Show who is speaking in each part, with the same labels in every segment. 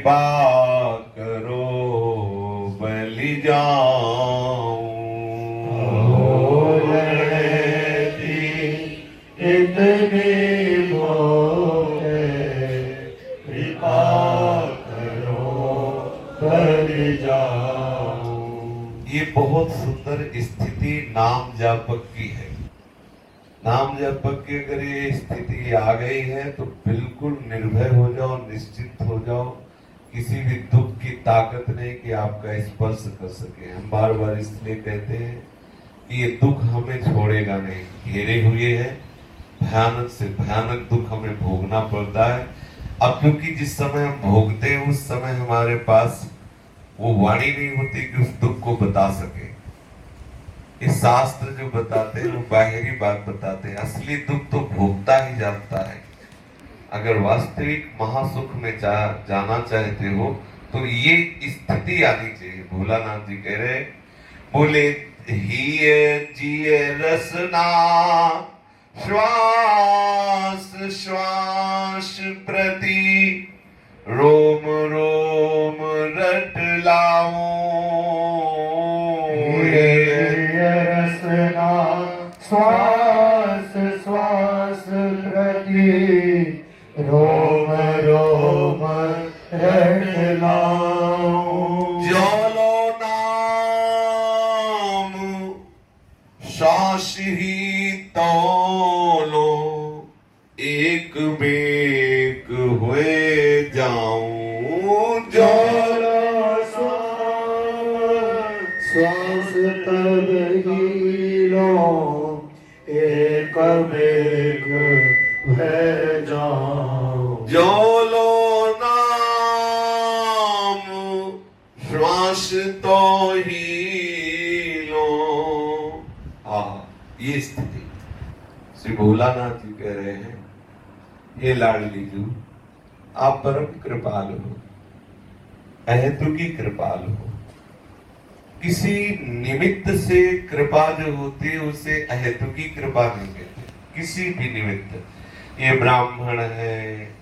Speaker 1: कृपा करो, बलि जाऊँ। करो ये बहुत सुंदर स्थिति नाम जापक की है। नाम जपक की अगर ये स्थिति आ गई है तो बिल्कुल निर्भय हो जाओ, निश्चित हो जाओ। किसी भी दुख की ताकत नहीं कि आपका स्पर्श कर सके। हम बार बार इसलिए कहते हैं कि ये दुख हमें छोड़ेगा नहीं, घेरे हुए है। भयानक से भयानक दुख हमें भोगना पड़ता है। अब क्योंकि जिस समय हम भोगते हैं, उस समय हमारे पास वो वाणी नहीं होती कि उस दुख को बता सके। ये शास्त्र जो बताते हैं, वो बाहरी बात बताते हैं। असली दुख तो भोगता ही जाता है। अगर वास्तविक महासुख में जा, जाना चाहते हो तो ये स्थिति आनी चाहिए भोलानाथ जी कह रहे बोले हिय जिय रसना श्वास श्वास प्रति रोम रोम रट
Speaker 2: रसना श्वास श्वास प्रति रोम रोम
Speaker 1: जलो नाम श्वास ही तोलो एक बेक हुए जाऊँ। जलो
Speaker 2: श्वास तब ही लो एक मेघ भय जाओ
Speaker 1: जोलो नाम श्वास तो ही लो। आ, ये स्थिति। श्री भोलानाथ जी कह रहे हैं, हे लाडली जू, आप परम कृपाल हो अहेतु की कृपालु हो। किसी निमित्त से कृपा जो होती है, उसे अहेतु की कृपा नहीं कहते, किसी भी निमित्त। ये ब्राह्मण है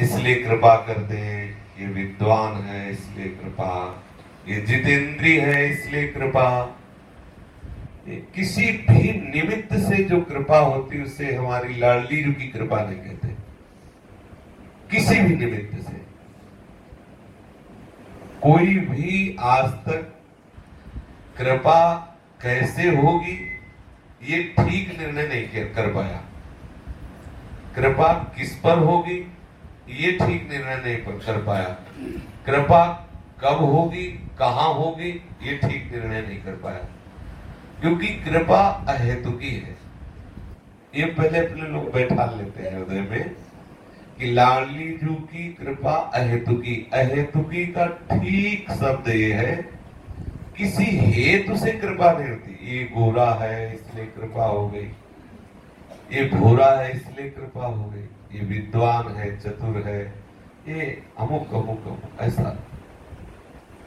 Speaker 1: इसलिए कृपा करते हैं, ये विद्वान है, इसलिए कृपा। ये जितेंद्री है, इसलिए कृपा। किसी भी निमित्त से जो कृपा होती, उसे हमारी लाडली जू की कृपा नहीं कहते। किसी भी निमित्त से। कोई भी आज तक कृपा कैसे होगी, ये ठीक निर्णय नहीं कर- कर पाया। कृपा किस पर होगी? ये ठीक निर्णय नहीं कर पाया। कृपा कब होगी, कहाँ होगी, ये ठीक निर्णय नहीं कर पाया। क्योंकि कृपा अहेतुकी है। ये पहले अपने लोग बैठा लेते हैं हृदय में कि लाडली जू की कृपा अहेतुकी। अहेतुकी का ठीक शब्द ये है, किसी हेतु से कृपा नहीं होती। ये गोरा है, इसलिए कृपा हो गई। ये भूरा है, इसलिए कृपा हो गई। ये विद्वान है, चतुर है, ये अमुक अमुक अमुक, ऐसा।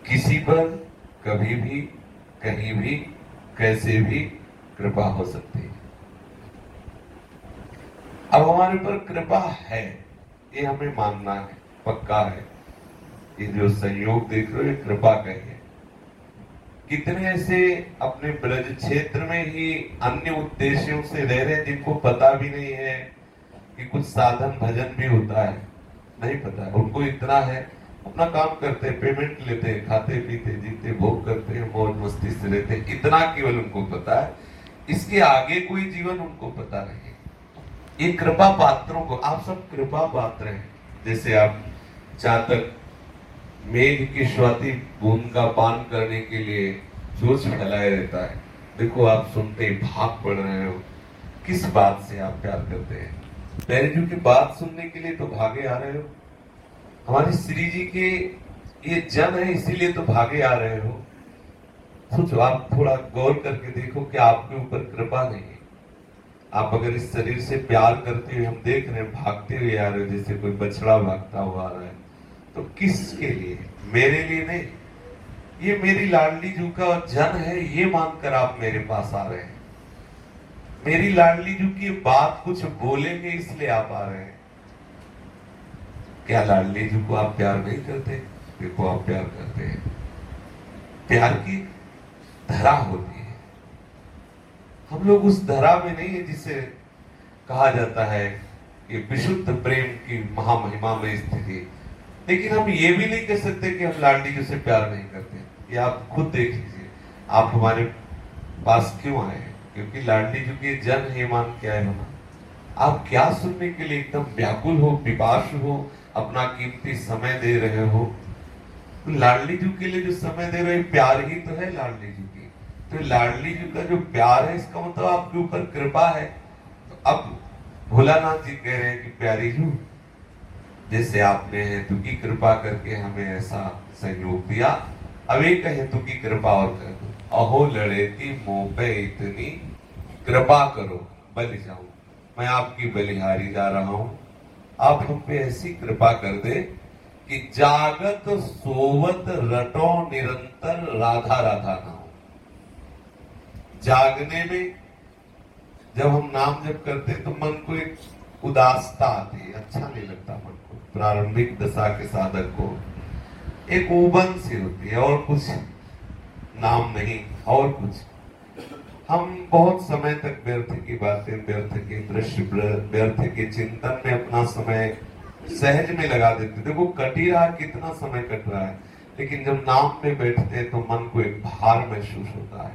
Speaker 1: किसी पर कभी भी, कहीं भी, कैसे भी कृपा हो सकती है। अब हमारे ऊपर कृपा है, ये हमें मानना है, पक्का है। ये जो संयोग देख रहे हो, ये कृपा का है कितने ऐसे अपने ब्रज क्षेत्र में ही अन्य उद्देश्यों से रह रहे जिनको पता भी नहीं है कि कुछ साधन भजन भी होता है। नहीं पता है उनको इतना है, अपना काम करते पेमेंट लेते, खाते, पीते, जीते, भोग करते, मौज मस्ती से रहते, इतना केवल उनको पता है। इसके आगे कोई जीवन उनको पता नहीं। ये कृपा पात्रों को, आप सब कृपा पात्र हैं। जैसे आप चातक, मेघ की स्वाति बूंद का पान करने के लिए जोश फैलाए रहता है। देखो, आप सुनते भाग पड़ रहे हो। किस बात से आप प्यार करते हैं? बैरजू की बात सुनने के लिए तो भागे आ रहे हो। हमारे श्री जी के ये जन है, इसीलिए तो भागे आ रहे हो। सोचो, आप थोड़ा गौर करके देखो कि आपके ऊपर कृपा नहीं है। आप अगर इस शरीर से प्यार करते हुए हम देख रहे हैं, भागते हुए आ रहे हो, जैसे कोई बछड़ा भागता हुआ आ रहा है तो किसके लिए? मेरे लिए नहीं। ये मेरी लाडली जू का जन है, ये मानकर आप मेरे पास आ रहे हैं। मेरी लाडली जू की बात कुछ बोलेंगे इसलिए आप आ रहे हैं। क्या लाडली जू को आप प्यार नहीं करते? देखो, आप प्यार करते हैं। प्यार की धरा होती है। हम लोग उस धरा में नहीं है जिसे कहा जाता है कि विशुद्ध प्रेम की महामहिमा में स्थिति। लेकिन हम ये भी नहीं कह सकते कि हम लाडली जी से प्यार नहीं करते। ये आप खुद देख लीजिए। आप हमारे पास क्यों आए हैं? क्योंकि लाडली जी की जन हेमान क्या है होना आप क्या सुनने के लिए एकदम व्याकुल हो विपाश हो, अपना कीमती समय दे रहे हो? लाडली जी के लिए जो समय दे रहे प्यार ही तो है लाडली जी की। तो लाडली जी का जो प्यार है, इसका मतलब आपके ऊपर कृपा है। तो अब भोलानाथ जी कह रहे हैं कि प्यारी जू, जैसे आपने हेतु की कृपा करके हमें ऐसा सहयोग दिया, अब एक हेतु की कृपा और कर। अहो लड़े थी मोह पे इतनी। कृपा करो, बलि जाऊँ। मैं आपकी बलिहारी जा रहा हूँ। आप हम पे ऐसी कृपा कर दे कि जागत, सोवत, रटो, निरंतर, राधा राधा ना हो। जागने में जब हम नाम जब करते तो मन को एक उदासता आती है। अच्छा नहीं लगता मन को। प्रारंभिक दशा के साधक को एक उबन सी होती है और कुछ नाम नहीं, और कुछ। हम बहुत समय तक व्यर्थ की बातें, व्यर्थ के दृश्य, व्यर्थ के चिंतन में अपना समय सहज में लगा देते देखो कटी रहा कितना समय कट रहा है, लेकिन जब नाम में बैठते हैं तो मन को एक भार महसूस होता है।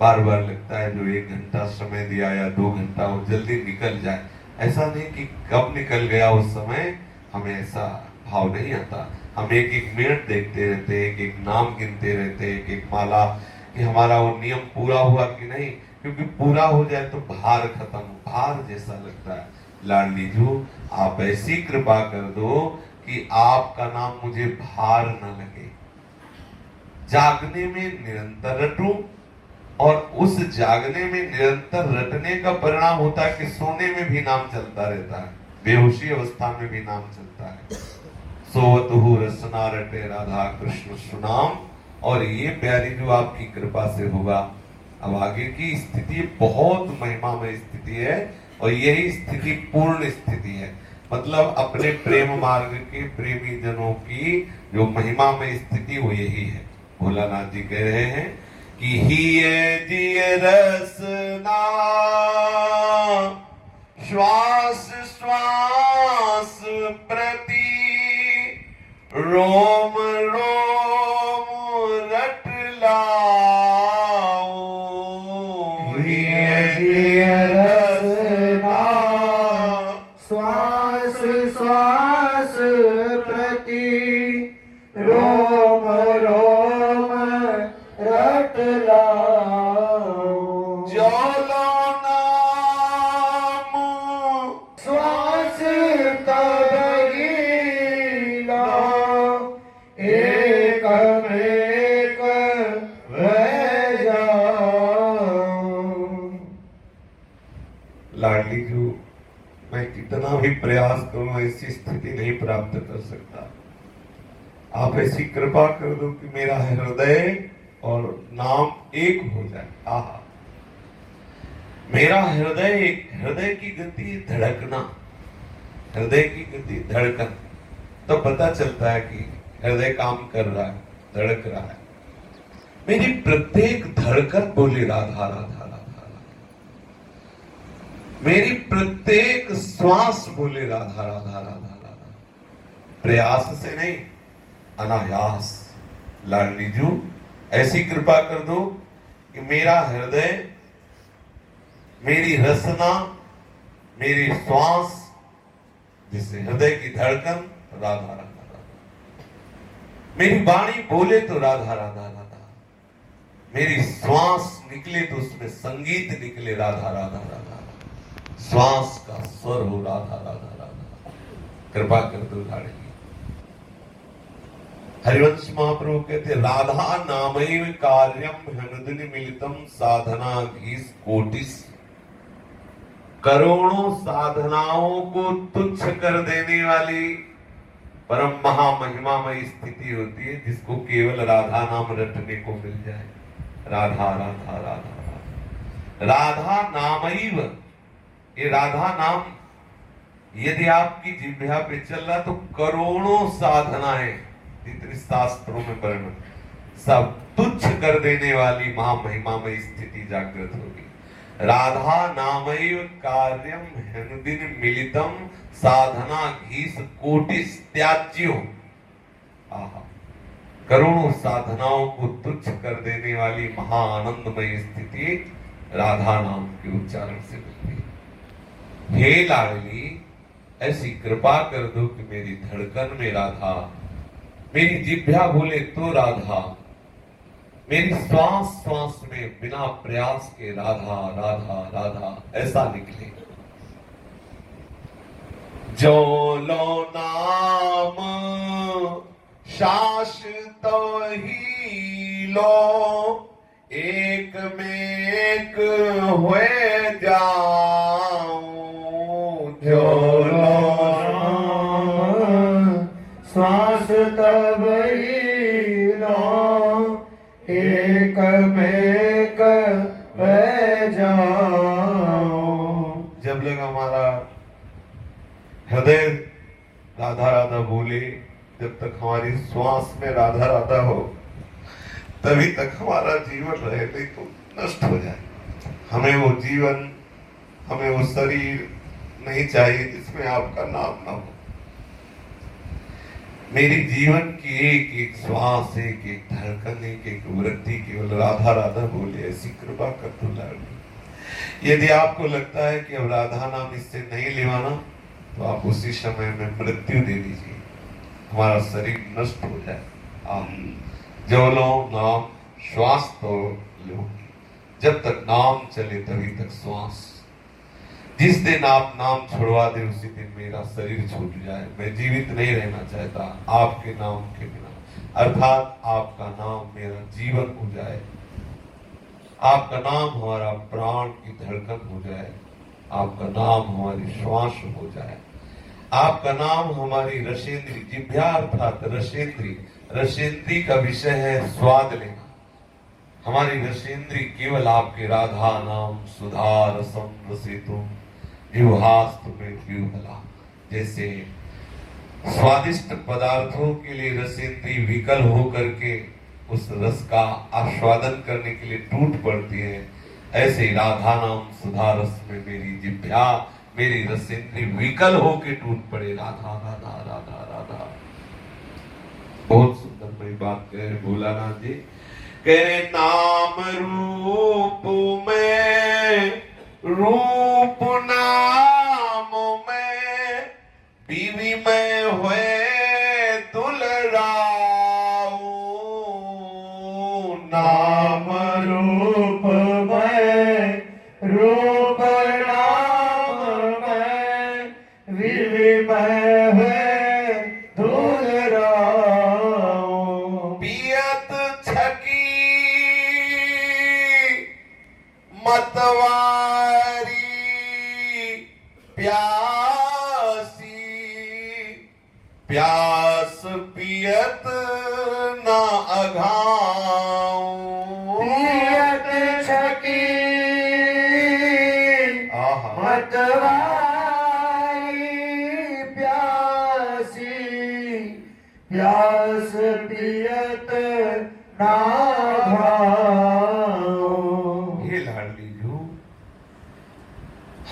Speaker 1: बार बार लगता है, जो एक घंटा समय दिया या दो घंटा वो जल्दी निकल जाए। ऐसा नहीं कि कब निकल गया उस समय, हमें ऐसा भाव नहीं आता। हम एक एक मिनट देखते रहते हैं, एक एक नाम गिनते रहते हैं, एक एक माला कि हमारा वो नियम पूरा हुआ कि नहीं? क्योंकि पूरा हो जाए तो भार खत्म, भार जैसा लगता है। लाडली जू, आप ऐसी कृपा कर दो कि आपका नाम मुझे भार न लगे। जागने में निरंतर रटू और उस जागने में निरंतर रटने का परिणाम होता है कि सोने में भी नाम चलता रहता है, बेहोशी अवस्था में भी नाम चलता है। सोवतु रसना रटे राधा कृष्ण सुनाम। और ये प्यारी जो आपकी कृपा से होगा अब आगे की स्थिति बहुत महिमा में स्थिति है और यही स्थिति पूर्ण स्थिति है। मतलब अपने प्रेम मार्ग के प्रेमी जनों की जो महिमा में स्थिति वो यही है। भोलानाथ जी कह रहे हैं कि ही दिए रसना श्वास श्वास प्रति रोम रोम कितना भी प्रयास करूँ ऐसी स्थिति नहीं प्राप्त कर सकता। आप ऐसी कृपा कर दो कि मेरा हृदय और नाम एक हो जाए। आहा। मेरा हृदय हृदय की गति धड़कना, हृदय की गति धड़कन। तो पता चलता है कि हृदय काम कर रहा है, धड़क रहा है। मेरी प्रत्येक धड़कन बोली राधा राधा। मेरी प्रत्येक श्वास बोले, राधा राधा राधा राधा प्रयास से नहीं, अनायास। लाडली जू ऐसी कृपा कर दो कि मेरा हृदय, मेरी रसना, मेरी श्वास, जिससे हृदय की धड़कन, राधा राधा राधा। मेरी वाणी बोले तो राधा राधा राधा। मेरी श्वास निकले तो उसमें संगीत निकले, राधा राधा राधा। श्वास का स्वर हो राधा राधा राधा कृपा कर दो लाड़की हरिवंश महाप्रभु कहते राधा नामैव कार्यम हनुदिन मिलितम साधना घीस कोटिस। करोड़ों साधनाओं को तुच्छ कर देने वाली परम महामहिमामय स्थिति होती है, जिसको केवल राधा नाम रटने को मिल जाए। राधा राधा राधा राधा। राधा नामैव ये राधा नाम, यदि आपकी जिभ्या पे चल रहा तो करोड़ों साधनाएँ जितनी शास्त्रों में वर्णन सब तुच्छ कर देने वाली महामहिमामय स्थिति जागृत होगी। राधा नामैव कार्यम हनुदिन मिलितम साधना घीस कोटि त्याज्यो करोड़ों साधनाओं को तुच्छ कर देने वाली महा आनंदमय स्थिति राधा नाम के उच्चारण से मिलती है। हे लाडली, ऐसी कृपा कर दो कि मेरी धड़कन में राधा, मेरी जिभ्या बोले तो राधा, मेरी श्वास श्वास में बिना प्रयास के राधा राधा राधा, ऐसा निकले। जो लो नाम, शास तो ही लो, एक में एक हुए जाऊँ। हृदय राधा राधा बोले, जब तक हमारी श्वास में राधा राधा हो, तभी तक हमारा जीवन रहे नहीं तो नष्ट हो जाए। हमें वो जीवन, हमें वो शरीर नहीं चाहिए जिसमें आपका नाम ना हो। मेरी जीवन की एक एक श्वास, एक एक धड़कन, एक एक वृद्धि केवल राधा राधा बोले, ऐसी कृपा कर लाडली यदि आपको लगता है कि अब राधा नाम इससे नहीं लेवाना तो आप उसी समय में मृत्यु दे दीजिए। हमारा शरीर नष्ट हो जाए। आप जो लो नाम, श्वास तो लो जब तक नाम चले तभी तक श्वास। जिस दिन आप नाम छोड़वा दे, उसी दिन मेरा शरीर छूट जाए। मैं जीवित नहीं रहना चाहता आपके नाम के बिना। अर्थात आपका नाम मेरा जीवन हो जाए। आपका नाम हमारा प्राण की धड़कन हो जाए। आपका नाम हमारी श्वास हो जाए। आपका नाम हमारी रसेंद्री जिभ्या अर्थात रसेंद्री रसेंद्री का विषय है स्वाद लेना। हमारी रसेंद्री केवल आपके राधा नाम सुधा रसम रसितुम। जीवहास्तु में जीवला जैसे स्वादिष्ट पदार्थों के लिए रसेंद्री विकल होकर के उस रस का आस्वादन करने के लिए टूट पड़ती है, ऐसे राधा नाम सुधा रस में मेरी जिभ्या मेरी रसेंद्री विकल होके टूट पड़े। राधा राधा राधा राधा। बहुत सुंदर मेरी बात कह रहे भोलानाथ जी। कह नाम रूप में रूप नाम में बीवी में हुए दुलराऊ। नाम
Speaker 2: रूप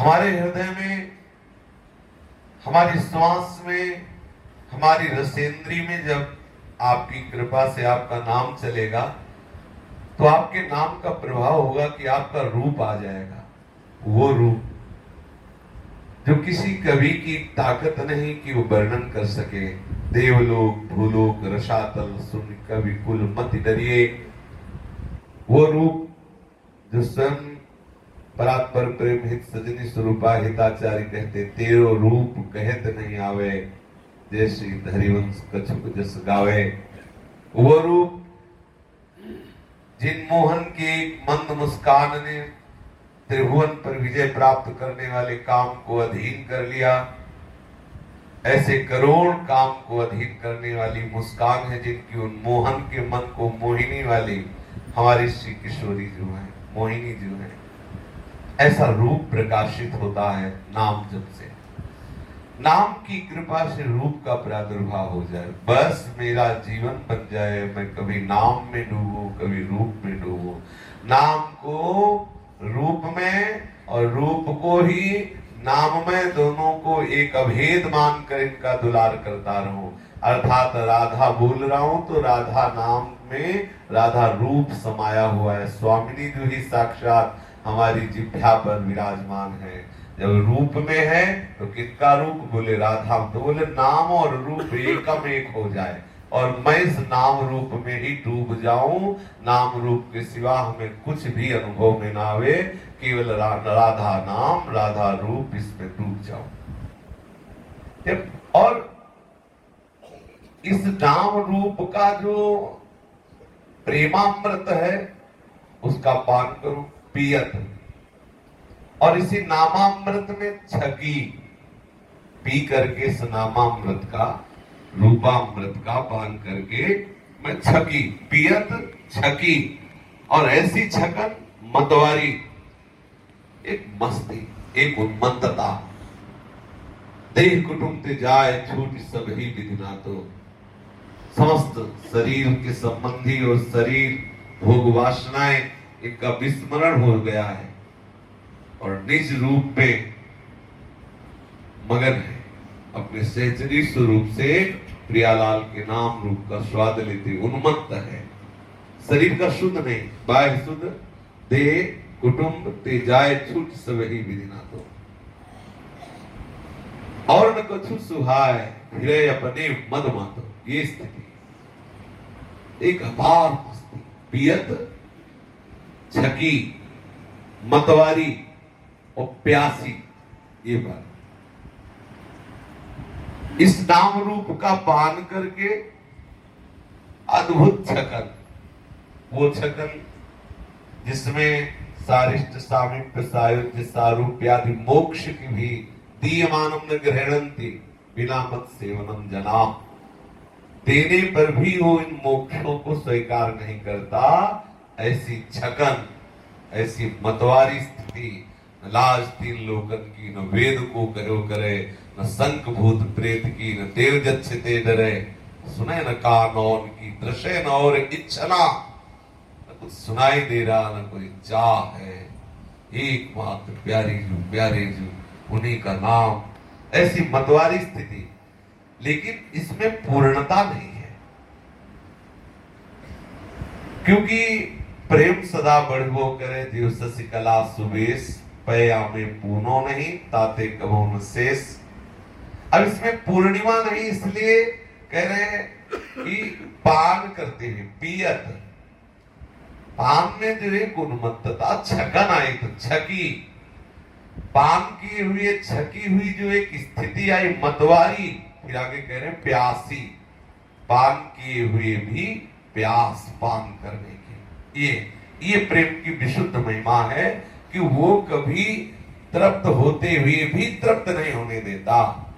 Speaker 1: हमारे हृदय में, हमारी श्वास में, हमारी रसेंद्री में जब आपकी कृपा से आपका नाम चलेगा तो आपके नाम का प्रभाव होगा कि आपका रूप आ जाएगा। वो रूप जो किसी कवि की ताकत नहीं कि वो वर्णन कर सके। देवलोक, भूलोक, रसातल, सुन, कवि, कुल, मत डरिए वो रूप जो स्वयं परात्पर प्रेम हित सजनी स्वरूपा हिताचारी कहते, तेरो रूप कहत नहीं आवे श्री हरिवंश कछुक जस गावे। वो रूप जिन मोहन के मंद मुस्कान ने त्रिभुवन पर विजय प्राप्त करने वाले काम को अधीन कर लिया, ऐसे करोड़ काम को अधीन करने वाली मुस्कान है जिनकी उन मोहन के मन को मोहिनी वाली हमारी श्री किशोरी जो है, मोहिनी जो है। ऐसा रूप प्रकाशित होता है नाम जब से। नाम की कृपा से रूप का प्रादुर्भाव हो जाए। बस मेरा जीवन बन जाए, मैं कभी नाम में डूबू, कभी रूप में डूबू। नाम को रूप में और रूप को ही नाम में दोनों को एक अभेद मानकर इनका दुलार करता रहूँ। अर्थात राधा बोल रहा हूँ तो राधा नाम में, राधा रूप समाया हुआ है। स्वामिनी जो ही साक्षात हमारी जिभ्या पर विराजमान है। जब रूप में है तो किसका रूप? बोले राधा। तो बोले नाम और रूप एकम एक हो जाए। और मैं इस नाम रूप में ही डूब जाऊँ। नाम रूप के सिवा हमें कुछ भी अनुभव में ना आवे। केवल रा, राधा नाम राधा रूप इसमें डूब जाऊँ। और इस नाम रूप का जो प्रेमामृत है उसका पान करूँ। पियत और इसी नामामृत में छकी पी करके इस नामामृत का, रूपामृत का पान करके मैं छकी पियत छकी और ऐसी छकन मतवारी। एक मस्ती, एक उन्मत्तता। देह कुटुंब जाए, छूट सब ही विधिना तो। समस्त शरीर के संबंधी और शरीर भोग वासनाएँ इनका विस्मरण हो गया है और निज रूप में मगन है। अपने सहचरी स्वरूप से प्रियालाल के नाम रूप का स्वाद लेते उन्मत्त है। शरीर का शुद्ध नहीं, बाह्य शुद्ध, देह, कुटुंब ते जाए छूट सवही विधिना तो और न कछु सुहाय फिरे अपने मद मातो। ये स्थिति। एक अपार पियत छकी मतवारी और प्यासी, ये बात। इस नाम रूप का पान करके अद्भुत छकन, वो छकन जिसमें सारिष्ट सामिप्य, सायुज्य सारूप्यादि मोक्ष की भी दीयमानम न ग्रहणंती, बिना मत सेवनम जना। देने पर भी वो इन मोक्षों को स्वीकार नहीं करता ऐसी छकन ऐसी मतवारी स्थिति लाज तीन लोकन की, न वेद को करो करे, न संक भूत प्रेत की, न देव जच्छते डरे। सुने न कानौन की दृश्य न और इच्छना। न कुछ सुनाई दे रहा, न कोई चाह है। एकमात्र प्यारी जू प्यारे जू, उन्हीं का नाम। ऐसी मतवारी स्थिति, लेकिन इसमें पूर्णता नहीं है। क्योंकि प्रेम सदा बढ़ो करे जीव शशिकला सुबेश पया में पूनो नहीं, ताते न शेष। अब इसमें पूर्णिमा नहीं, इसलिए कह रहे हैं कि पान करते हैं, पियत। पान में जो है गुणमत्तता छकन आई तो छकी। पान की हुई, छकी हुई जो एक स्थिति आई, मतवारी, फिर आगे कह रहे हैं प्यासी। पान किए हुए भी प्यास पान करने ये ये प्रेम की विशुद्ध महिमा है कि वो कभी तृप्त होते हुए भी तृप्त नहीं होने देता।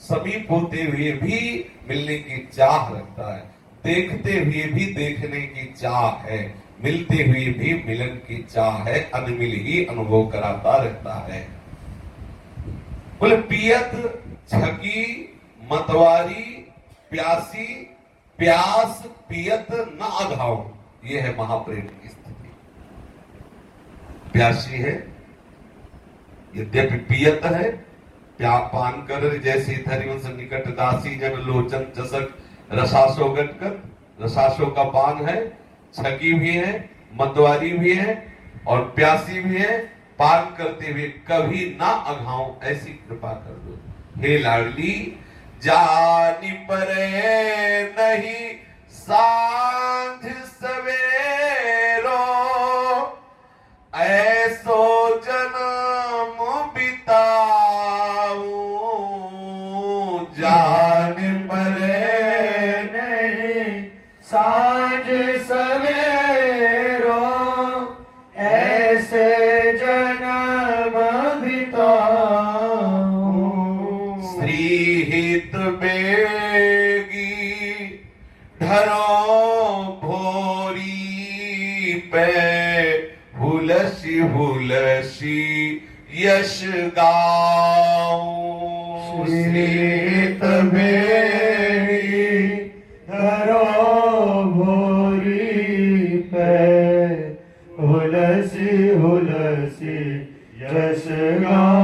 Speaker 1: समीप होते हुए भी मिलने की चाह रखता है। देखते हुए भी देखने की चाह है। मिलते हुए भी मिलन की चाह है। अनमिल ही अनुभव कराता रहता है। बोले, पियत छकी मतवारी, प्यासी, प्यास, पियत, न अघाऊ। ये है महाप्रेम की स्थिति। प्यासी है, यद्यपि पियत है प्या पान कर जैसी धरिवंश निकट दासी जन लोचन चसक रसासो गटकत रसासो का पान है छगी भी है मतवारी भी है और प्यासी भी है। पान करते हुए कभी ना अघाओ ऐसी कृपा कर दो। हे लाडली, जानी पर नहीं साँझ सवेरो हुलसी यश गाऊं।
Speaker 2: श्रीत मेरी धरो भोरी पे। हुलसी हुलसी यश गाऊं।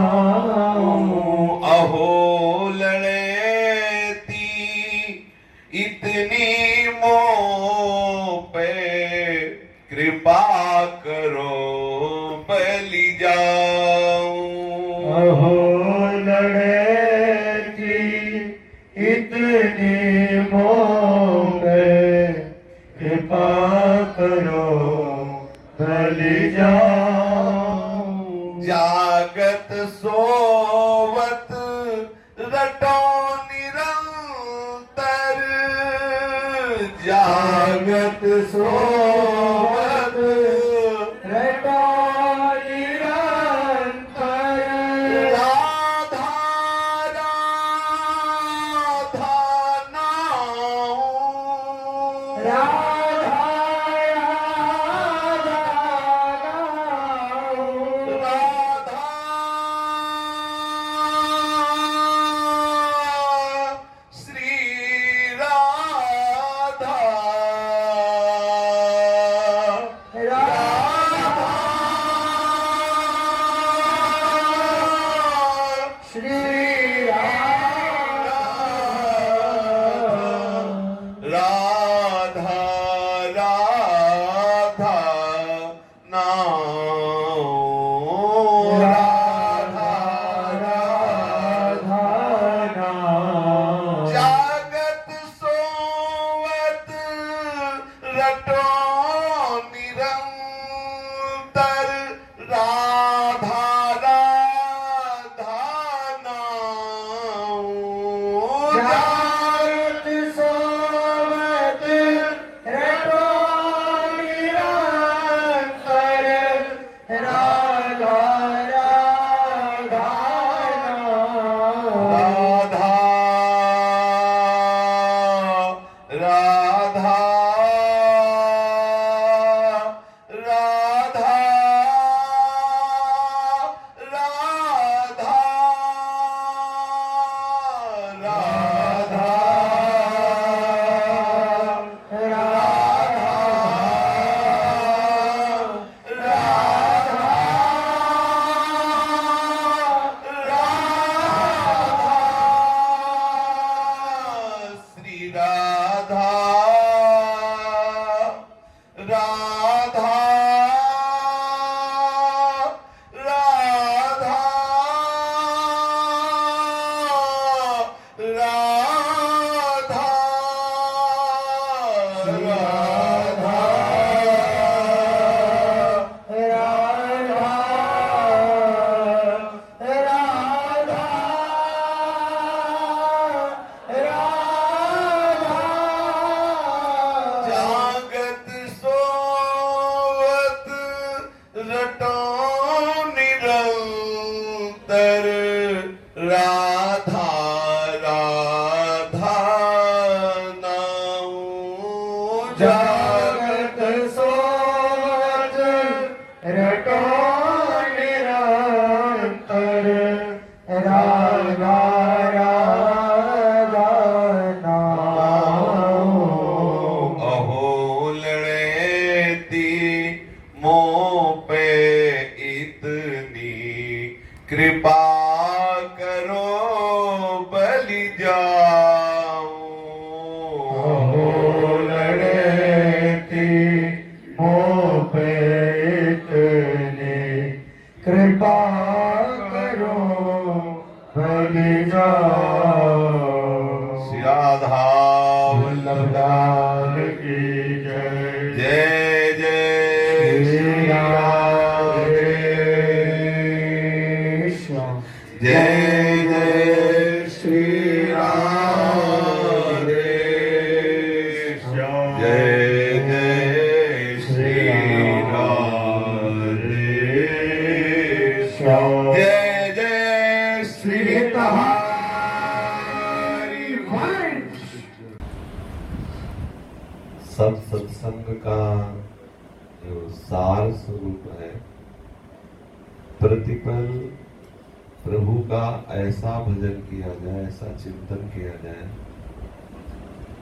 Speaker 1: प्रतिपल प्रभु का ऐसा भजन किया जाए, ऐसा चिंतन किया जाए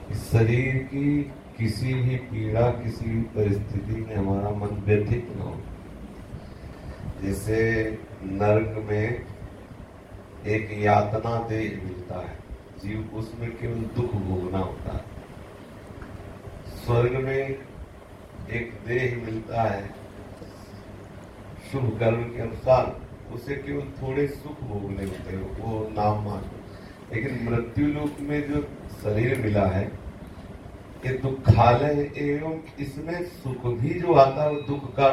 Speaker 1: कि शरीर की किसी भी पीड़ा, किसी भी परिस्थिति में हमारा मन व्यथित न हो। जैसे नर्क में एक यातना देह मिलता है, जीव उसमें केवल दुख भोगना होता है। स्वर्ग में एक देह मिलता है, शुभ कर्म के अनुसार। उसे केवल थोड़े सुख भोगने होते हैं, वो नाम मात्र लेकिन मृत्यु लोक में जो शरीर मिला है, ये दुखालय एवं इसमें सुख भी जो आता है, दुख का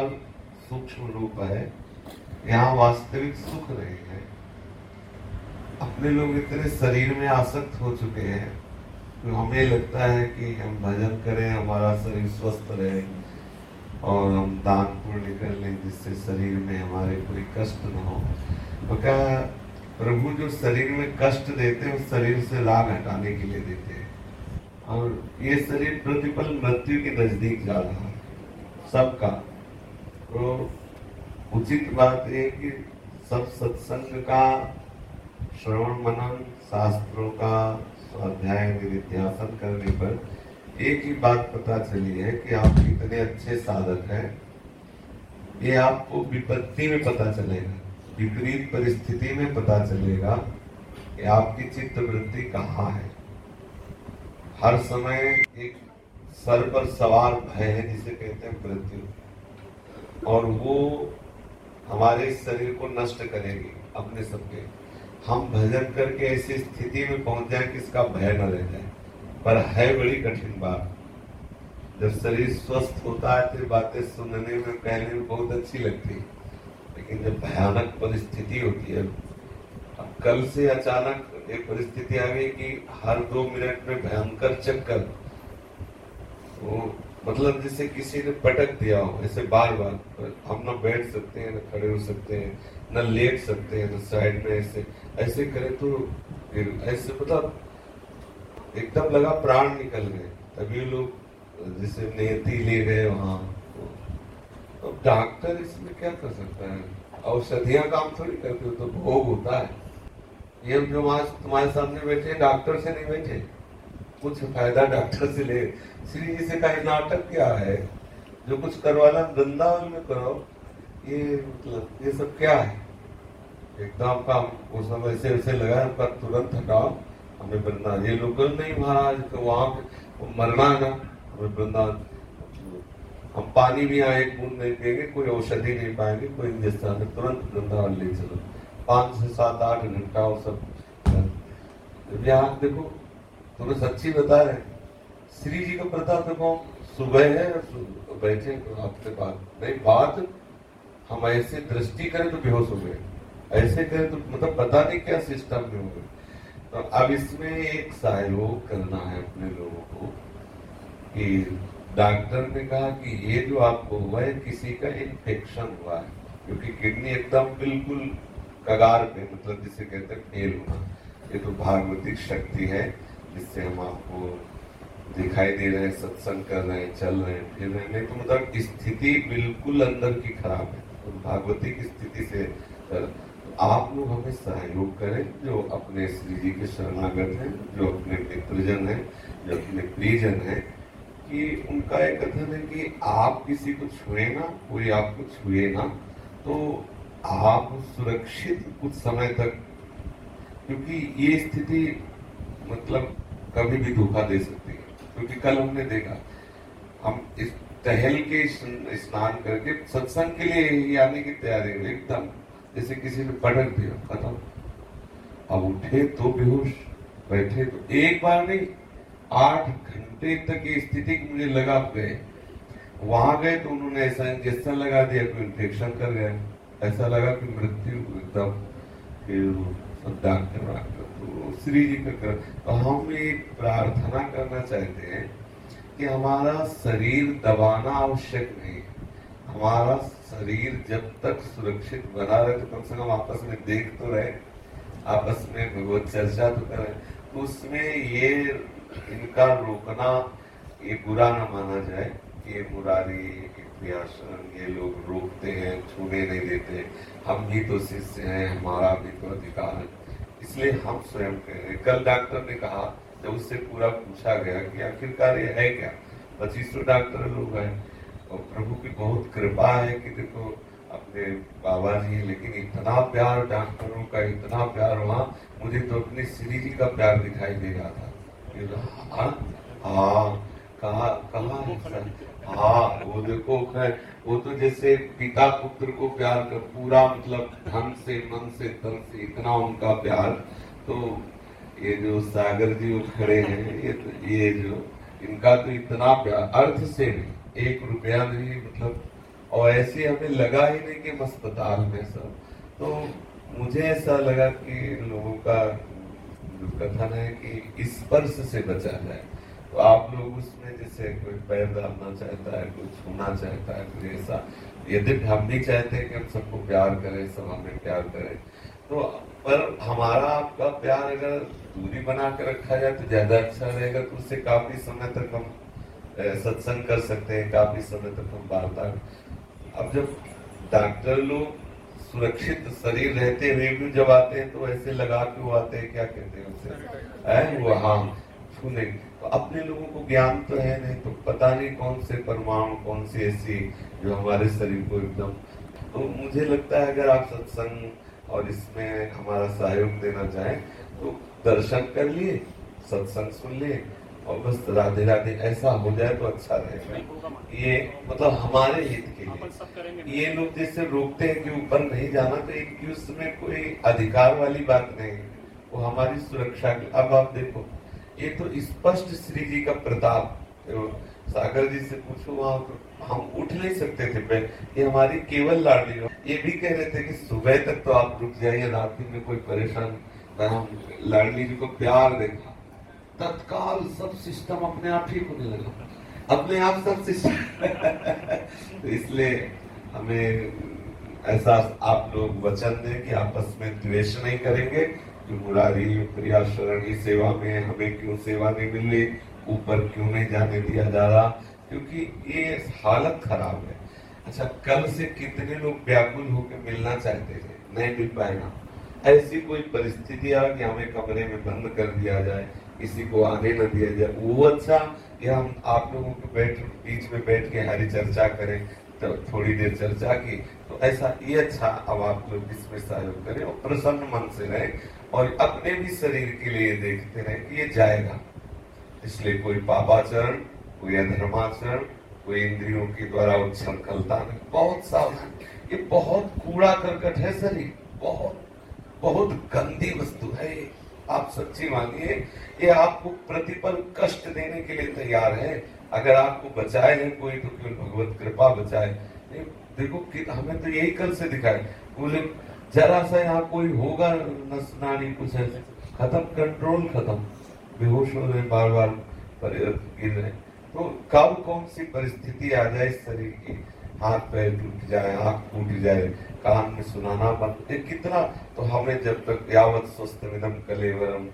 Speaker 1: सूक्ष्म रूप है, यहाँ वास्तविक सुख नहीं है। अपने लोग इतने शरीर में आसक्त हो चुके हैं तो हमें लगता है कि हम भजन करें, हमारा शरीर स्वस्थ रहे। और हम दान पुण्य कर लें जिससे शरीर में हमारे कोई कष्ट न हो। क्या प्रभु जो शरीर में कष्ट देते हैं, उस शरीर से राग हटाने के लिए देते हैं। और ये शरीर प्रतिपल मृत्यु के नज़दीक जा रहा है, सबका। तो उचित बात ये कि सब सत्संग का, श्रवण मनन, शास्त्रों का, स्वाध्याय निधिध्यासन करने पर एक ही बात पता चली है कि आप कितने अच्छे साधक हैं। ये आपको विपत्ति में पता चलेगा, विपरीत परिस्थिति में पता चलेगा कि आपकी चित्त वृत्ति कहाँ है। हर समय एक सर पर सवार भय है, जिसे कहते हैं मृत्यु। और वो हमारे शरीर को नष्ट करेगी अपने सबके। हम भजन करके ऐसी स्थिति में पहुँच जाए कि इसका भय न रह जाए। पर है बड़ी कठिन बात। जब शरीर स्वस्थ होता है तो बातें सुनने में, कहने में बहुत अच्छी लगती लेकिन जब भयानक परिस्थिति होती है, अब कल से अचानक एक परिस्थिति आ गई कि हर दो मिनट में भयंकर चक्कर। वो मतलब जैसे किसी ने पटक दिया हो, ऐसे बार बार हम ना बैठ सकते हैं, ना खड़े हो सकते हैं, न लेट सकते हैं, न साइड में ऐसे ऐसे करें तो ऐसे मतलब एकदम लगा प्राण निकल गए। तभी लोग, जैसे नेती ले गए वहाँ। तो डॉक्टर इसमें क्या कर सकता है? औषधियाँ काम थोड़ी करती हो तो भोग होता है। ये जो वहाँ तुम्हारे सामने बैठे डॉक्टर से नहीं बैठे? कुछ फ़ायदा डॉक्टर से ले। श्री जी से का नाटक क्या है? जो कुछ करवाना वृंदावन में करो ये मतलब ये सब क्या है? एकदम का वो सब ऐसे ऐसे लगा पर तुरंत हटाओ। हमें वृंदावन ये लोग नहीं महाराज तो वहाँ पे मरना है ना। हमें वृंदावन हम पानी भी यहाँ एक बूंद नहीं पिएँगे कोई औषधि नहीं पाएँगे, कोई इंजेक्शन नहीं तुरंत वृंदावन ले चलो। पाँच से सात, आठ घंटा वो सब। यहाँ देखो तुम्हें सच्ची बता रहे श्री जी का प्रताप देखो, सुबह है और बैठे हफ़्ते बाद नहीं, बात, हम ऐसे दृष्टि करें तो बेहोश हो गए। ऐसे करें तो मतलब पता नहीं क्या सिस्टम में हो गए। तो अब इसमें एक सहयोग करना है अपने लोगों को कि डॉक्टर ने कहा कि ये जो आपको हुआ है किसी का इन्फेक्शन हुआ है। क्योंकि किडनी एकदम बिल्कुल कगार पे मतलब जिसे कहते हैं फेल होना। ये तो भागवतिक शक्ति है, जिससे हम आपको दिखाई दे रहे हैं, सत्संग कर रहे हैं, चल रहे हैं, फिर रहे हैं। तो मतलब स्थिति बिल्कुल अंदर की खराब है। तो भागवतिक स्थिति से आप लोग हमें सहयोग करें, जो अपने श्री जी के शरणागत हैं, जो अपने मित्रजन हैं, जो अपने प्रियजन हैं, कि उनका एक कथन है कि आप किसी को छुए ना, कोई आपको छुए ना तो आप सुरक्षित कुछ समय तक, क्योंकि ये स्थिति मतलब कभी भी धोखा दे सकती है। क्योंकि कल हमने देखा, हम इस टहल के स्नान करके सत्संग के लिए ही आने की तैयारी एकदम जैसे किसी ने पटक दिया, खत्म। अब उठे तो बेहोश, बैठे तो एक बार नहीं, आठ घंटे तक ये स्थिति मुझे लगा गए। वहाँ गए तो उन्होंने ऐसा इंजेक्शन लगा दिया, कोई इन्फेक्शन कर गया। ऐसा लगा कि मृत्यु एकदम डॉक्टर डॉक्टर तो श्री जी का कर तो हम एक प्रार्थना करना चाहते हैं कि हमारा शरीर दबाना आवश्यक नहीं हमारा शरीर जब तक सुरक्षित बना रहे तो कम से कम आपस में देख तो रहे, आपस में भगवत चर्चा तो करें। तो उसमें ये इनका रोकना, ये बुरा न माना जाए ये मुरारी, ये लोग रोकते हैं, छूने नहीं देते। हम भी तो शिष्य हैं, हमारा भी तो अधिकार है। इसलिए हम स्वयं कह रहे कल डॉक्टर ने कहा, जब उससे पूरा पूछा गया कि आखिरकार ये है क्या? पच्चीसों डॉक्टर लोग हैं। और प्रभु की बहुत कृपा है कि देखो अपने बाबा जी लेकिन इतना प्यार डॉक्टरों का इतना प्यार वहाँ मुझे तो अपने श्री जी का प्यार दिखाई दे रहा था। तो, हाँ हाँ कहा हाँ वो देखो खैर वो तो जैसे पिता पुत्र को प्यार कर पूरा मतलब धन से मन से तन से इतना उनका प्यार। तो ये जो सागर जी खड़े हैं ये तो ये जो इनका तो इतना प्यार अर्थ से भी एक रुपया नहीं मतलब और ऐसे हमें लगा ही नहीं कि अस्पताल में सब। तो मुझे ऐसा लगा कि लोगों का जो कथन है कि स्पर्श से बचा जाए। तो आप लोग उसमें जैसे कोई पैर डालना चाहता है, कोई छूना चाहता है, कोई ऐसा, यदि हम भी चाहते हैं कि हम सबको प्यार करें, सब हमें प्यार करें तो पर हमारा आपका प्यार अगर दूरी बना कर रखा जाए तो ज़्यादा अच्छा रहेगा तो उससे काफ़ी समय तक हम सत्संग कर सकते हैं, काफ़ी समय तक हम वार्ता अब जब डॉक्टर लोग सुरक्षित शरीर रहते हुए भी जब आते हैं तो ऐसे लगा के आते हैं, क्या कहते हैं उसे? वो हाँ छूने। तो अपने लोगों को ज्ञान तो है नहीं तो पता नहीं कौन से परमाणु, कौन सी ऐसी जो हमारे शरीर को एकदम तो मुझे लगता है अगर आप सत्संग और इसमें हमारा सहयोग देना चाहें तो दर्शन कर लिए, सत्संग सुन लिए और बस राधे राधे, ऐसा हो जाए तो अच्छा रहेगा ये मतलब हमारे हित के लिए। ये लोग जैसे रोकते हैं कि ऊपर नहीं जाना तो एक उसमें कोई अधिकार वाली बात नहीं। वो हमारी सुरक्षा की अब आप देखो, ये तो स्पष्ट श्री जी का प्रताप सागर जी से पूछो, वहाँ तो हम उठ नहीं सकते थे पहले ये हमारी केवल लाडली ये भी कह रहे थे कि सुबह तक तो आप रुक जाइए, रात में कोई परेशान हम लाडली जी को प्यार देखा तत्काल सब सिस्टम अपने आप ठीक होने लगा। अपने आप सब सिस्टम। तो इसलिए हमें ऐसा आप लोग वचन दें कि आपस में द्वेष नहीं करेंगे जो मुरारी प्रिया शरण की सेवा में हमें क्यों सेवा नहीं मिल रही, ऊपर क्यों नहीं जाने दिया जा रहा? क्योंकि ये हालत खराब है। अच्छा कल से कितने लोग व्याकुल होकर मिलना चाहते थे? नहीं मिल पाएगा ऐसी कोई परिस्थिति आ कि हमें कमरे में बंद कर दिया जाए। किसी को आने न दिया जाए। वो अच्छा या हम आप लोगों को बैठ, बीच में बैठ के हरी चर्चा करें तो थोड़ी देर चर्चा की तो ऐसा ये अच्छा अब आप लोग इसमें सहयोग करें और प्रसन्न मन से रहे और अपने भी शरीर के लिए देखते रहे कि ये जाएगा। इसलिए कोई पापाचरण, कोई अधर्माचरण, कोई इंद्रियों के द्वारा उच्छृंखलता नहीं। बहुत सावधान। ये बहुत कूड़ा करकट है शरीर। बहुत बहुत गंदी वस्तु है ये। आप सच्ची मानिए ये आपको प्रतिपल कष्ट देने के लिए तैयार है। अगर आपको बचाए है कोई तो केवल भगवत कृपा बचाए। देखो कि हमें तो यही कल से दिखाए। बोले, जरा सा यहाँ कोई होगा नानी कुछ ऐसे। खत्म कंट्रोल खत्म। बेहोश हो रहे बार बार गिर रहे तो कब कौन सी परिस्थिति आ जाए इस शरीर की? हाथ पैर टूट जाए, आँख टूट जाए, कान में सुनाना बंद। कितना तो हमें जब तक यावत स्वस्थ विदम कलेवरम,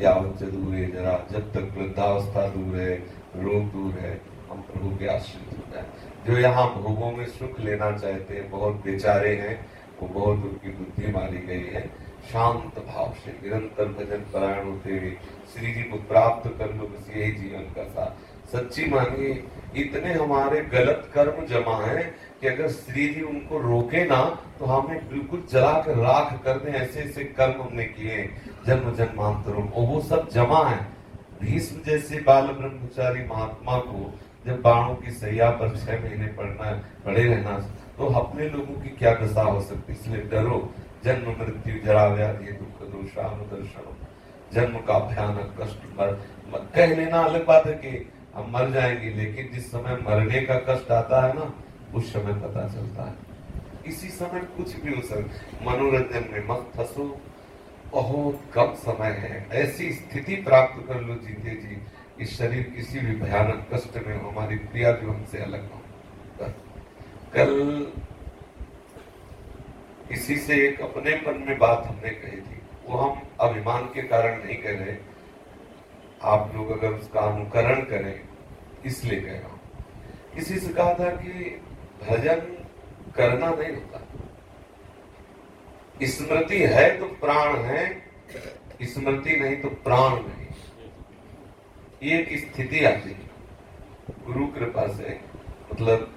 Speaker 1: यावत दूर है जरा, जब तक वृद्धावस्था दूर है, रोग दूर है, हम प्रभु के आश्रित हो। जाए जो यहाँ भोगों में सुख लेना चाहते हैं, बहुत बेचारे हैं, वो बहुत उनकी बुद्धि मारी गई है। शांत भाव से, निरंतर भजन परायण होते हुए, श्री जी को प्राप्त कर लो बस यही जीवन का साथ सच्ची मानिए, इतने हमारे गलत कर्म जमा है कि अगर श्री जी उनको रोके ना तो हमें बिल्कुल जला कर राख कर दे, ऐसे ऐसे कर्म हमने किए जन्म जन्मांतरों और वो सब जमा है। भीष्म जैसे बाल ब्रह्मचारी महात्मा को जब बाणों की सैया पर छह महीने पढ़ना पड़े रहना तो अपने लोगों की क्या दशा हो सकती? इसलिए डरो, जन्म मृत्यु जरा व्याधि दुख दो पुरुषानुदर्शन जन्म का भयानक कष्ट मर, कह लेना अलग बात है कि हम मर जाएँगे, लेकिन जिस समय मरने का कष्ट आता है ना उस समय पता चलता है। इसी समय कुछ भी हो सकता मनोरंजन में मत फंसो बहुत कम समय है। ऐसी स्थिति प्राप्त कर लो जीते जी। कि शरीर किसी भी भयानक कष्ट में हमारी प्रिया भी हमसे अलग हो। कल किसी से एक अपनेपन में बात हमने कही थी। वो हम अभिमान के कारण नहीं कह रहे। आप लोग अगर उसका अनुकरण करें, इसलिए कह रहा हूँ। किसी से कहा था कि भजन करना नहीं होता। स्मृति है तो प्राण है, स्मृति नहीं तो प्राण नहीं। एक स्थिति आती है। गुरु कृपा से मतलब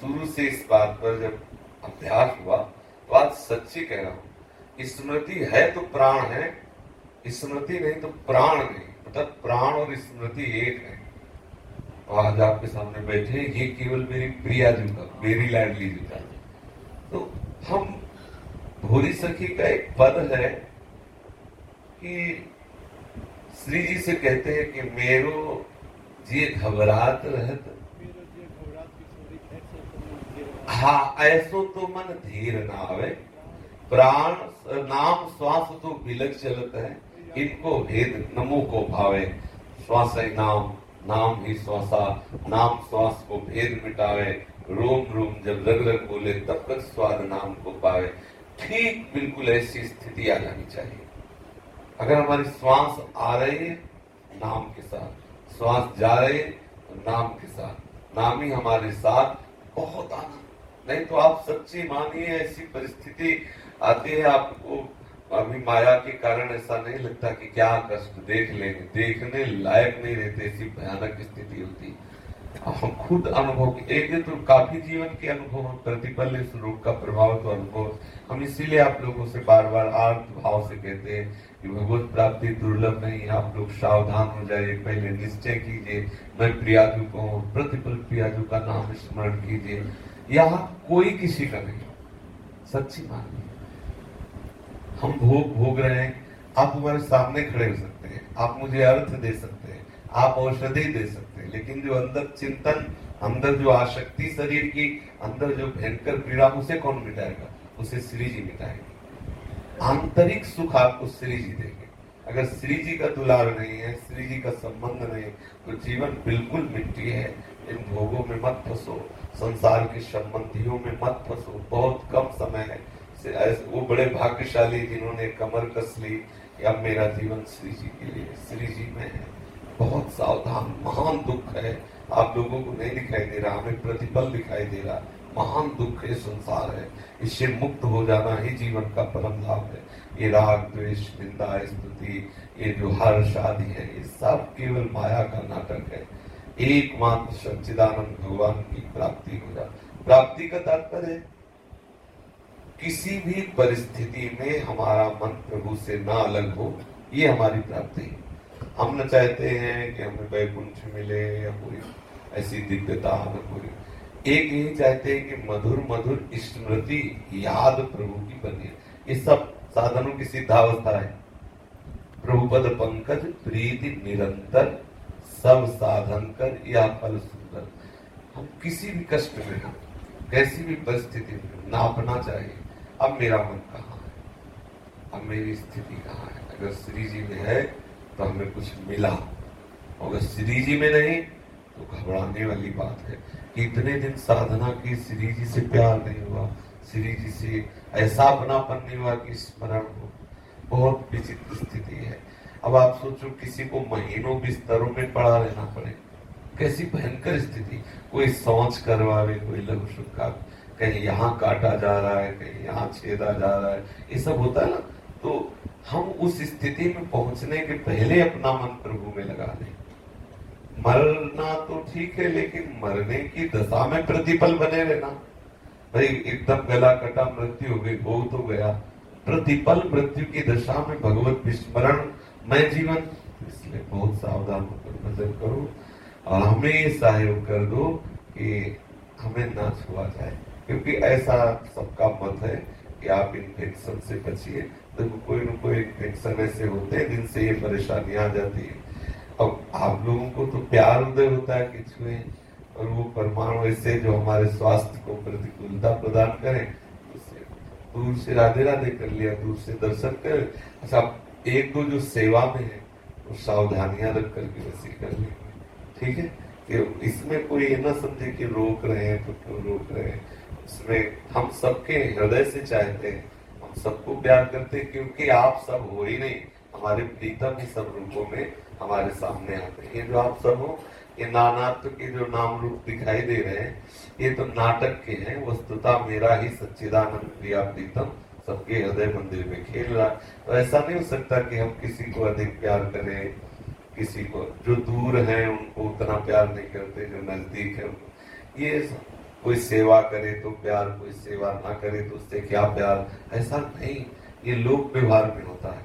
Speaker 1: शुरू से इस बात पर जब अभ्यास हुआ तो आज सच्ची कह रहा हूँ, स्मृति है तो प्राण है, स्मृति नहीं तो प्राण नहीं। मतलब प्राण और स्मृति एक है। आज आपके सामने बैठे ये केवल मेरी प्रिया जी का मेरी लाडली जी का। तो हम भूरी सखी का एक पद है कि श्री जी से कहते हैं कि मेरो जी घबरात रहत। हाँ ऐसो तो मन धीर ना आवे। प्राण नाम श्वास तो बिलक चलत है। इनको भेद नमो को भावे। श्वास नाम। नाम ही श्वासा नाम श्वास को भेद मिटावे, रोम रोम जब रग रग बोले, तब तक स्वाद नाम को पावे। ठीक बिल्कुल ऐसी स्थिति आ जानी चाहिए। अगर हमारी श्वास आ रही है, नाम के साथ। श्वास जा रही है तो नाम के साथ। नाम ही हमारे साथ बहुत आनंद। नहीं तो आप सच्ची मानिए, ऐसी परिस्थिति आती है आपको अभी माया के कारण ऐसा नहीं लगता कि क्या कष्ट देख लेंगे देखने लायक नहीं रहते, ऐसी भयानक स्थिति होती। हम खुद अनुभव, एक दिन तो काफ़ी जीवन के अनुभव प्रतिपल इस रोग का प्रभाव तो अनुभव। हम इसीलिए आप लोगों से बार बार आर्थ भाव से कहते हैं कि भगवत प्राप्ति दुर्लभ नहीं, आप लोग सावधान हो जाइए, पहले निश्चय कीजिए, मैं प्रियाजू को हूँ प्रतिपल प्रियाजू का नाम स्मरण कीजिए। यहाँ कोई किसी का नहीं, सच्ची मानिए हम भोग भोग रहे हैं। आप हमारे सामने खड़े हो सकते हैं। आप मुझे अर्थ दे सकते हैं। आप औषधि दे सकते हैं। लेकिन जो अंदर चिंतन, अंदर जो आशक्ति शरीर की, अंदर जो भयंकर पीड़ा, उसे कौन मिटाएगा? उसे श्री जी मिटाएँगे। आंतरिक सुख आपको श्री जी देंगे। अगर श्री जी का दुलार नहीं है, श्री जी का संबंध नहीं तो जीवन बिल्कुल मिट्टी है। इन भोगों में मत फंसो। संसार के संबंधियों में मत फंसो। बहुत कम समय है। वो बड़े भाग्यशाली जिन्होंने कमर कस ली। अब मेरा जीवन श्री जी के लिए। श्री जी में है बहुत सावधान, महान दुख है। आप लोगों को नहीं दिखाई दे रहा, हमें प्रतिपल दिखाई दे रहा। महान दुख है, संसार है। इससे मुक्त हो जाना ही जीवन का परम लाभ है। ये राग, द्वेष, निंदा, स्तुति, ये जो हर्ष आदि है, ये सब केवल माया का नाटक है। एकमात्र सच्चिदानंद भगवान की प्राप्ति हो जा। प्राप्ति का तात्पर्य किसी भी परिस्थिति में हमारा मन प्रभु से ना अलग हो, ये हमारी प्राप्ति है। हम न चाहते हैं कि हमें वैकुंठ मिले या कोई ऐसी दिव्यता न कोई एक यही चाहते हैं कि मधुर मधुर स्मृति याद प्रभु की बने ये सब साधनों की सिद्धावस्था है। प्रभुपद पंकज, प्रीति निरंतर, सब साधन कर या फल सुंदर। हम किसी भी कष्ट में हो कैसी भी परिस्थिति में नापना चाहिए अब मेरा मन कहाँ है? अब मेरी स्थिति कहाँ है? अगर श्री जी में है तो हमें कुछ मिला। अगर श्री जी में नहीं तो घबराने वाली बात है कि इतने दिन साधना की श्री जी से प्यार नहीं हुआ, श्री जी से ऐसा अपनापन नहीं हुआ कि स्मरण हो। बहुत विचित्र स्थिति है। अब आप सोचो, किसी को महीनों बिस्तरों में पड़ा रहना पड़े। कैसी भयंकर स्थिति। कोई सोच करवावे, कोई लघु शुक्का कहीं यहाँ काटा जा रहा है, कहीं यहाँ छेदा जा रहा है, ये सब होता है ना? तो हम उस स्थिति में पहुँचने के पहले अपना मन प्रभु में लगा दें। मरना तो ठीक है, लेकिन मरने की दशा में प्रतिपल बने रहना। भाई, एकदम गला कटा, मृत्यु हो गई, हो तो गया। प्रतिपल मृत्यु की दशा में भगवत विस्मरण, मैं जीवन। इसलिए बहुत सावधान होकर भजन करो और हमें ये सहयोग कर दो कि हमें ना छुआ जाए। क्योंकि ऐसा सबका मत है कि आप इन्फेक्शन से बचिए। तो कोई न कोई इन्फेक्शन ऐसे होते हैं जिनसे ये परेशानियाँ आ जाती है। अब आप लोगों को तो प्यार उदय होता है कि और वो परमाणु ऐसे जो हमारे स्वास्थ्य को प्रतिकूलता प्रदान करें दूर से राधे राधे कर लिया, दूर से दर्शन कर। अच्छा एक दो जो सेवा में है, वो तो सावधानियाँ रख करके वैसे कर लेंगे ठीक है? इसमें कोई ना समझे कि रोक रहे हैं तो क्यों रोक रहे हैं? उसमें हम सबके हृदय से चाहते हैं। हम सबको प्यार करते हैं, क्योंकि आप सब हो ही नहीं। हमारे प्रीतम ही सब रूपों में हमारे सामने आते हैं। ये जो आप सब हो, ये नानात्व के जो नाम रूप दिखाई दे रहे हैं, ये तो नाटक के हैं। वस्तुता मेरा ही सच्चिदानंद प्रिया प्रीतम सबके हृदय मंदिर में खेल रहा तो ऐसा नहीं हो सकता कि हम किसी को अधिक प्यार करें, किसी को, जो दूर है उनको उतना प्यार नहीं करते, जो नज़दीक है ये कोई सेवा करे तो प्यार, कोई सेवा ना करे तो उससे क्या प्यार? ऐसा नहीं। ये लोक व्यवहार में होता है।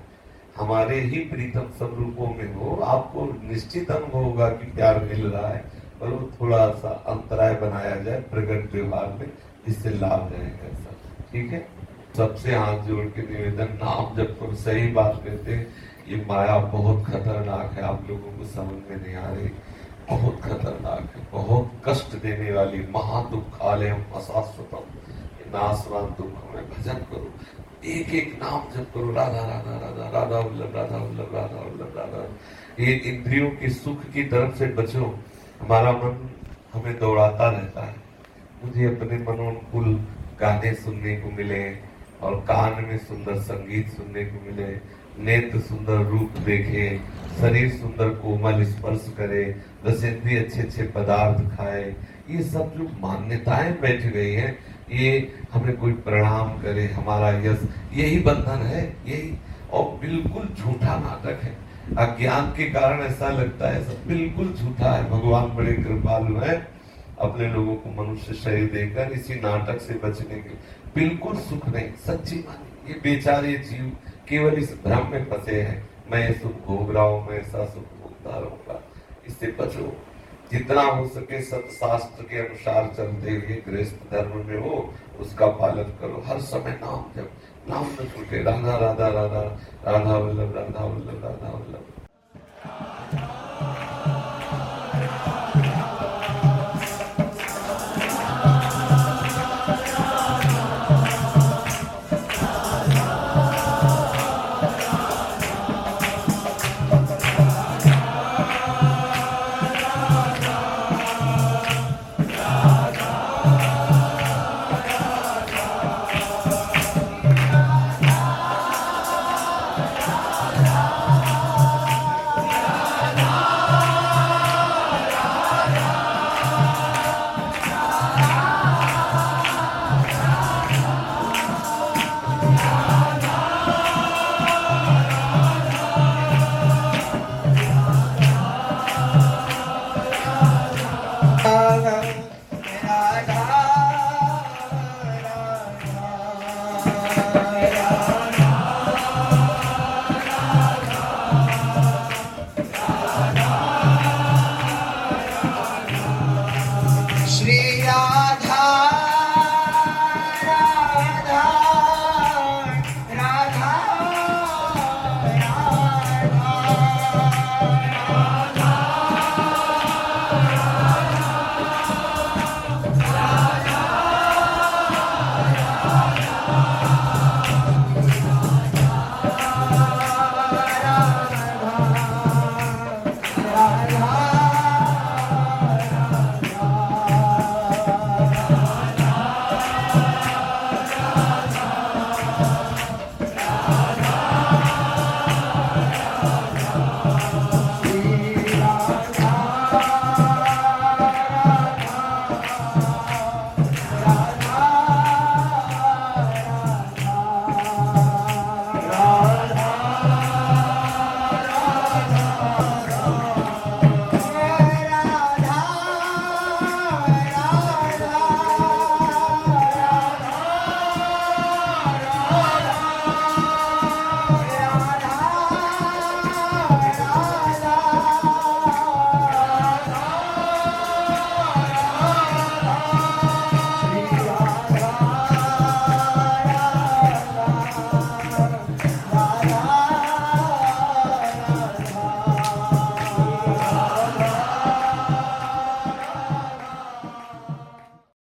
Speaker 1: हमारे ही प्रीतम सब रूपों में हो, आपको निश्चित अनुभव होगा कि प्यार मिल रहा है पर वो थोड़ा सा अंतराय बनाया जाए प्रगट व्यवहार में जिससे लाभ रहेगा सब ठीक है? सबसे हाथ जोड़ के निवेदन, नाम जब तुम सही बात करते ये माया बहुत खतरनाक है, आप लोगों को समझ में नहीं आ रही। बहुत खतरनाक है, बहुत कष्ट देने वाली महादुखालय अशाश्वतम नाशवान दुख में भजन करो। एक एक नाम जप करो, राधा राधा राधा राधा वल्लभ राधा वल्लभ राधा वल्लभ राधा। ये इंद्रियों के सुख की तरफ़ से बचो। हमारा मन हमें दौड़ाता रहता है। मुझे अपने मनोनुकूल गाने सुनने को मिले और कान में सुंदर संगीत सुनने को मिले। नेत्र सुंदर रूप देखे, शरीर सुंदर कोमल स्पर्श करे दसेंद्री अच्छे अच्छे पदार्थ खाए। ये सब जो मान्यताएँ बैठ गई हैं, ये हमें कोई प्रणाम करे, हमारा यश, यही बंधन है, यही। और बिल्कुल झूठा नाटक है। अज्ञान के कारण ऐसा लगता है, सब बिल्कुल झूठा है। भगवान बड़े कृपालु है, अपने लोगों को मनुष्य शरीर देकर इसी नाटक से बचने के बिल्कुल सुख नहीं, सच्ची मानी ये बेचारे जीव केवल इस भ्रम में फंसे हैं। मैं सुख भोग रहा हूँ, मैं ऐसा सुख भोगता रहूँगा इससे बचो। जितना हो सके सतशास्त्र के अनुसार चलते हुए गृहस्थ धर्म में हो, उसका पालन करो। हर समय नाम जब नाम न छूटे। राधा राधा राधा राधा वल्लभ राधा वल्लभ राधा वल्लभ।